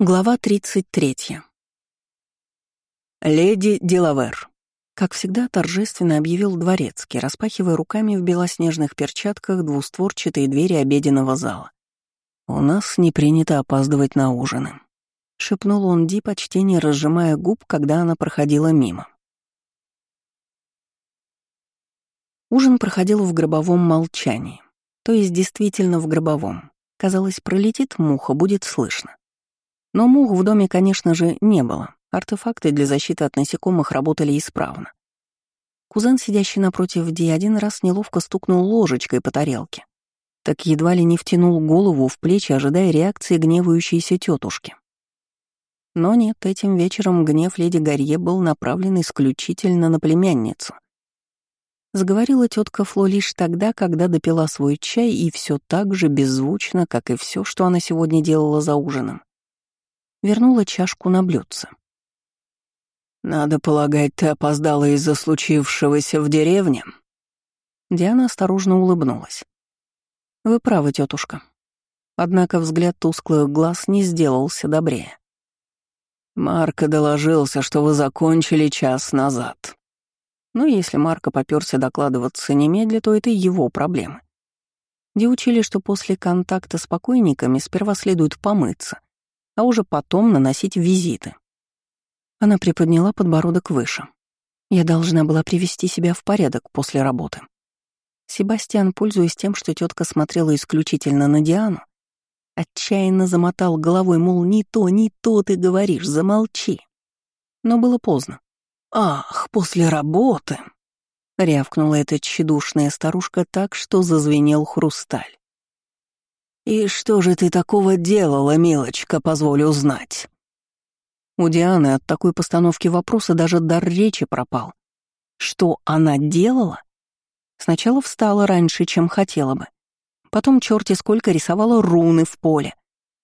Глава 33. «Леди Делавер», — как всегда торжественно объявил дворецкий, распахивая руками в белоснежных перчатках двустворчатые двери обеденного зала. «У нас не принято опаздывать на ужины», — шепнул он Ди, почти не разжимая губ, когда она проходила мимо. Ужин проходил в гробовом молчании, то есть действительно в гробовом. Казалось, пролетит муха, будет слышно. Но мух в доме, конечно же, не было. Артефакты для защиты от насекомых работали исправно. Кузен, сидящий напротив Ди, один раз неловко стукнул ложечкой по тарелке. Так едва ли не втянул голову в плечи, ожидая реакции гневающейся тетушки. Но нет, этим вечером гнев леди Гарье был направлен исключительно на племянницу. Заговорила тетка Фло лишь тогда, когда допила свой чай, и все так же беззвучно, как и все, что она сегодня делала за ужином вернула чашку на блюдце. «Надо полагать, ты опоздала из-за случившегося в деревне?» Диана осторожно улыбнулась. «Вы правы, тетушка. Однако взгляд тусклых глаз не сделался добрее. Марко доложился, что вы закончили час назад. Ну, если Марко попёрся докладываться немедля, то это его проблемы. Где учили, что после контакта с покойниками сперва следует помыться, а уже потом наносить визиты. Она приподняла подбородок выше. Я должна была привести себя в порядок после работы. Себастьян, пользуясь тем, что тетка смотрела исключительно на Диану, отчаянно замотал головой, мол, не то, не то ты говоришь, замолчи. Но было поздно. «Ах, после работы!» — рявкнула эта тщедушная старушка так, что зазвенел хрусталь. «И что же ты такого делала, милочка, позволю узнать?» У Дианы от такой постановки вопроса даже дар речи пропал. Что она делала? Сначала встала раньше, чем хотела бы. Потом черти сколько рисовала руны в поле.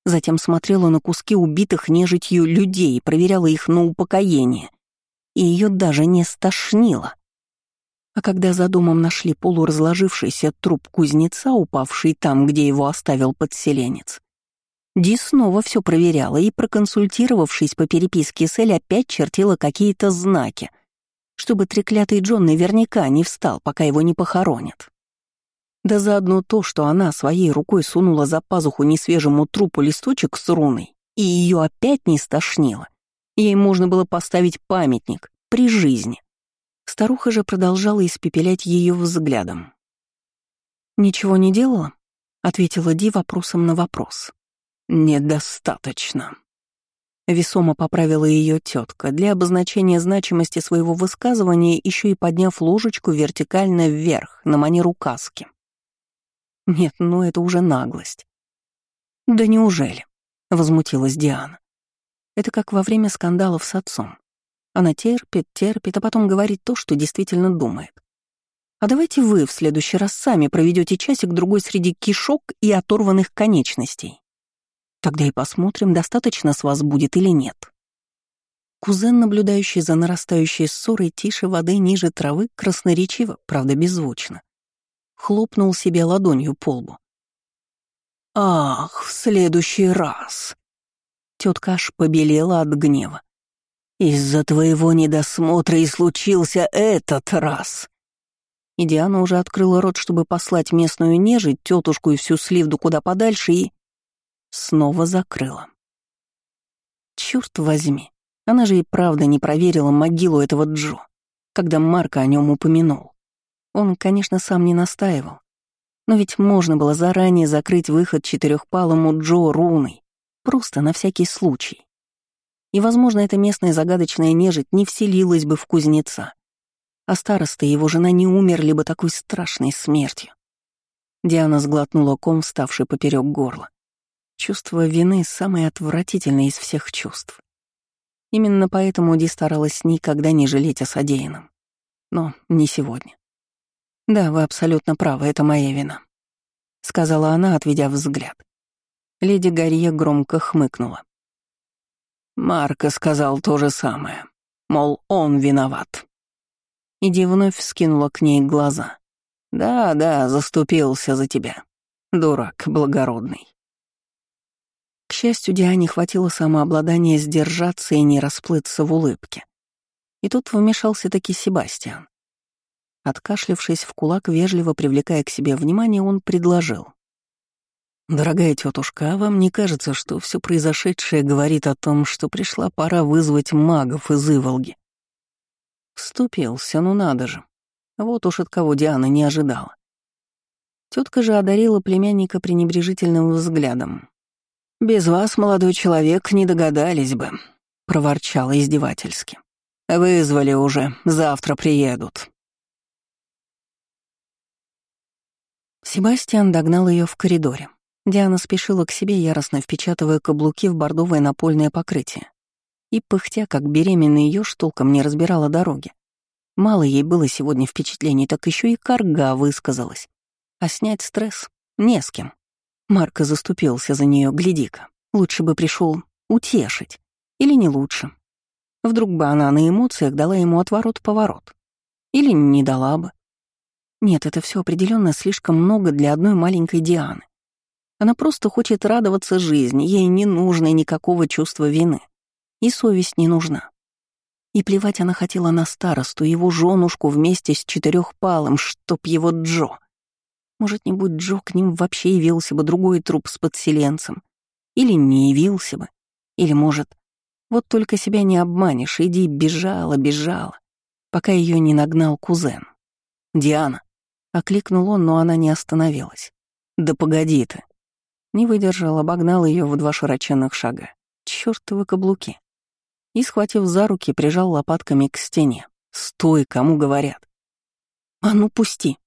Затем смотрела на куски убитых нежитью людей, проверяла их на упокоение. И ее даже не стошнило. А когда за домом нашли полуразложившийся труп кузнеца, упавший там, где его оставил подселенец, Ди снова все проверяла и, проконсультировавшись по переписке с Эль, опять чертила какие-то знаки, чтобы треклятый Джон наверняка не встал, пока его не похоронят. Да заодно то, что она своей рукой сунула за пазуху несвежему трупу листочек с руной, и ее опять не стошнило. Ей можно было поставить памятник при жизни. Старуха же продолжала испепелять ее взглядом. «Ничего не делала?» — ответила Ди вопросом на вопрос. «Недостаточно». Весомо поправила ее тетка, для обозначения значимости своего высказывания, еще и подняв ложечку вертикально вверх, на манеру каски. Нет, ну это уже наглость. «Да неужели?» — возмутилась Диана. Это как во время скандалов с отцом. Она терпит, терпит, а потом говорит то, что действительно думает. А давайте вы в следующий раз сами проведете часик-другой среди кишок и оторванных конечностей. Тогда и посмотрим, достаточно с вас будет или нет. Кузен, наблюдающий за нарастающей ссорой тише воды ниже травы, красноречиво, правда беззвучно, хлопнул себе ладонью по лбу. «Ах, в следующий раз!» Тетка аж побелела от гнева. Из-за твоего недосмотра и случился этот раз. И Диана уже открыла рот, чтобы послать местную нежить, тетушку и всю сливду куда подальше, и... Снова закрыла. Черт возьми, она же и правда не проверила могилу этого Джо, когда Марка о нем упомянул. Он, конечно, сам не настаивал, но ведь можно было заранее закрыть выход четырехпалому Джо руной, просто на всякий случай. И, возможно, эта местная загадочная нежить не вселилась бы в кузнеца. А староста и его жена не умерли бы такой страшной смертью. Диана сглотнула ком, вставший поперек горла. Чувство вины — самое отвратительное из всех чувств. Именно поэтому Ди старалась никогда не жалеть о содеянном. Но не сегодня. «Да, вы абсолютно правы, это моя вина», — сказала она, отведя взгляд. Леди Гарье громко хмыкнула. Марко сказал то же самое. Мол, он виноват. Иди вновь вскинула к ней глаза. «Да, да, заступился за тебя. Дурак благородный». К счастью, Диане хватило самообладания сдержаться и не расплыться в улыбке. И тут вмешался таки Себастьян. Откашлившись в кулак, вежливо привлекая к себе внимание, он предложил. «Дорогая тетушка, а вам не кажется, что все произошедшее говорит о том, что пришла пора вызвать магов из Иволги?» Вступился, ну надо же. Вот уж от кого Диана не ожидала. Тетка же одарила племянника пренебрежительным взглядом. «Без вас, молодой человек, не догадались бы», — проворчала издевательски. «Вызвали уже, завтра приедут». Себастьян догнал ее в коридоре. Диана спешила к себе, яростно впечатывая каблуки в бордовое напольное покрытие. И, пыхтя, как беременный еж, толком не разбирала дороги. Мало ей было сегодня впечатлений, так еще и карга высказалась. А снять стресс не с кем. Марко заступился за нее, гляди-ка. Лучше бы пришел утешить. Или не лучше. Вдруг бы она на эмоциях дала ему отворот-поворот. Или не дала бы. Нет, это все определенно слишком много для одной маленькой Дианы. Она просто хочет радоваться жизни, ей не нужно никакого чувства вины. И совесть не нужна. И плевать она хотела на старосту, его женушку вместе с четырехпалым, чтоб его Джо. Может, не будь Джо, к ним вообще явился бы другой труп с подселенцем. Или не явился бы. Или, может, вот только себя не обманешь, иди бежала, бежала, пока ее не нагнал кузен. «Диана!» — окликнул он, но она не остановилась. «Да погоди ты!» Не выдержал, обогнал ее в два широченных шага. Чёртовы каблуки. И, схватив за руки, прижал лопатками к стене. «Стой, кому говорят!» «А ну, пусти!»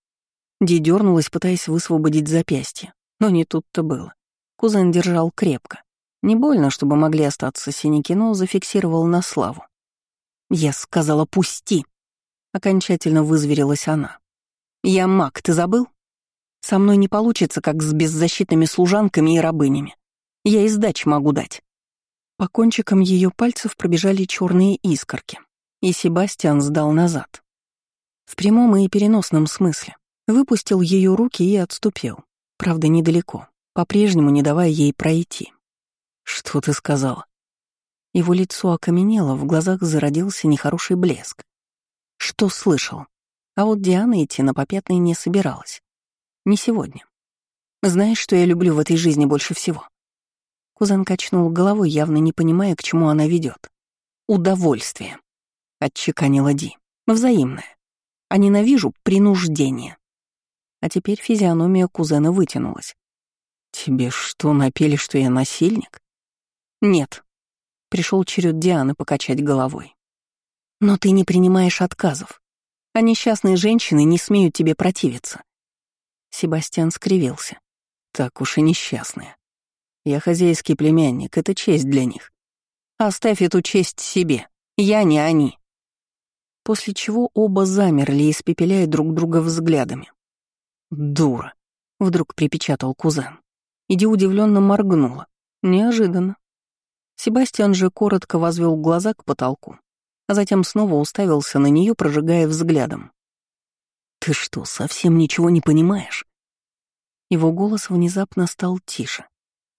Ди дернулась, пытаясь высвободить запястье. Но не тут-то было. Кузен держал крепко. Не больно, чтобы могли остаться синяки, но зафиксировал на славу. «Я сказала, пусти!» Окончательно вызверилась она. «Я маг, ты забыл?» Со мной не получится, как с беззащитными служанками и рабынями. Я и сдач могу дать». По кончикам ее пальцев пробежали черные искорки, и Себастьян сдал назад. В прямом и переносном смысле. Выпустил ее руки и отступил. Правда, недалеко, по-прежнему не давая ей пройти. «Что ты сказала?» Его лицо окаменело, в глазах зародился нехороший блеск. Что слышал? А вот Диана идти на попятный не собиралась. Не сегодня. Знаешь, что я люблю в этой жизни больше всего?» Кузен качнул головой, явно не понимая, к чему она ведет. «Удовольствие», — отчеканила Ди. «Взаимное. А ненавижу принуждение». А теперь физиономия кузена вытянулась. «Тебе что, напели, что я насильник?» «Нет». Пришел черед Дианы покачать головой. «Но ты не принимаешь отказов, а несчастные женщины не смеют тебе противиться. Себастьян скривился. Так уж и несчастные. Я хозяйский племянник, это честь для них. Оставь эту честь себе. Я не они. После чего оба замерли, испепеляя друг друга взглядами. «Дура!» — вдруг припечатал кузен. Иди удивленно моргнула. Неожиданно. Себастьян же коротко возвел глаза к потолку, а затем снова уставился на нее, прожигая взглядом. «Ты что, совсем ничего не понимаешь?» Его голос внезапно стал тише,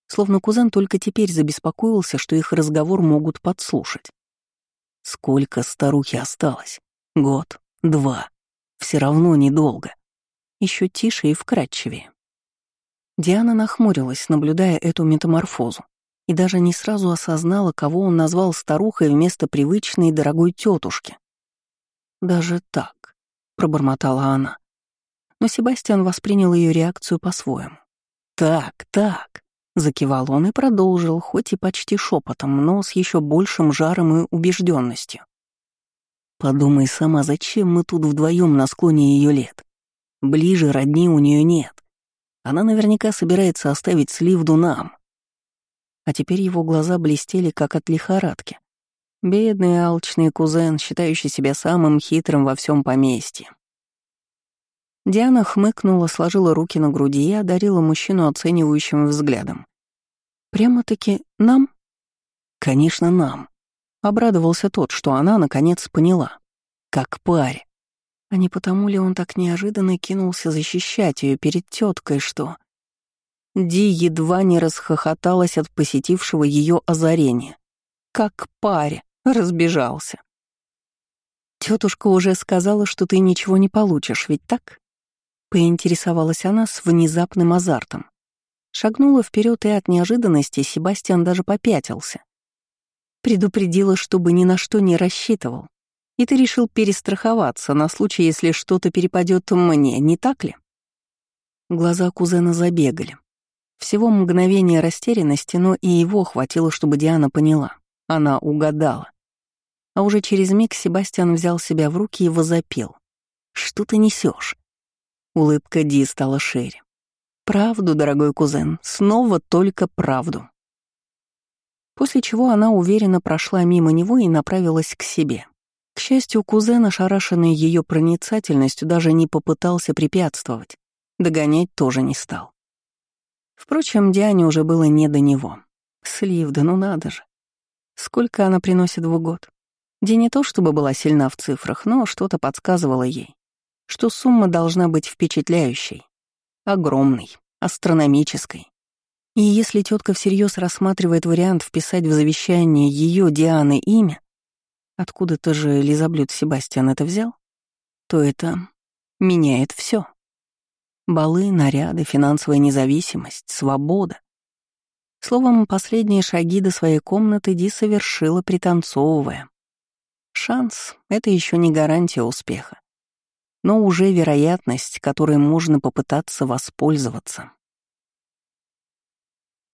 словно кузен только теперь забеспокоился, что их разговор могут подслушать. «Сколько старухи осталось? Год? Два? Все равно недолго». Еще тише и вкрадчивее. Диана нахмурилась, наблюдая эту метаморфозу, и даже не сразу осознала, кого он назвал старухой вместо привычной дорогой тетушки. Даже так пробормотала она. Но Себастьян воспринял ее реакцию по-своему. «Так, так», — закивал он и продолжил, хоть и почти шепотом, но с еще большим жаром и убежденностью. «Подумай сама, зачем мы тут вдвоем на склоне ее лет? Ближе родни у нее нет. Она наверняка собирается оставить Сливду нам». А теперь его глаза блестели, как от лихорадки. Бедный алчный кузен, считающий себя самым хитрым во всем поместье. Диана хмыкнула, сложила руки на груди и одарила мужчину оценивающим взглядом. «Прямо-таки нам?» «Конечно, нам», — обрадовался тот, что она, наконец, поняла. «Как паре». А не потому ли он так неожиданно кинулся защищать ее перед теткой, что... Ди едва не расхохоталась от посетившего ее озарения. Как паре, разбежался. Тетушка уже сказала, что ты ничего не получишь, ведь так? Поинтересовалась она с внезапным азартом. Шагнула вперед, и от неожиданности Себастьян даже попятился. Предупредила, чтобы ни на что не рассчитывал. И ты решил перестраховаться на случай, если что-то перепадет мне, не так ли? Глаза кузена забегали. Всего мгновение растерянности, но и его хватило, чтобы Диана поняла. Она угадала. А уже через миг Себастьян взял себя в руки и возопил. «Что ты несешь? Улыбка Ди стала шире. «Правду, дорогой кузен, снова только правду». После чего она уверенно прошла мимо него и направилась к себе. К счастью, кузен, ошарашенный ее проницательностью, даже не попытался препятствовать. Догонять тоже не стал. Впрочем, Диане уже было не до него. Слив, да ну надо же. Сколько она приносит в год? Ди не то чтобы была сильна в цифрах, но что-то подсказывало ей, что сумма должна быть впечатляющей, огромной, астрономической. И если тетка всерьез рассматривает вариант вписать в завещание ее Дианы имя, откуда-то же Лизаблюд Себастьян это взял, то это меняет все. Балы, наряды, финансовая независимость, свобода. Словом, последние шаги до своей комнаты Ди совершила, пританцовывая. Шанс — это еще не гарантия успеха, но уже вероятность, которой можно попытаться воспользоваться.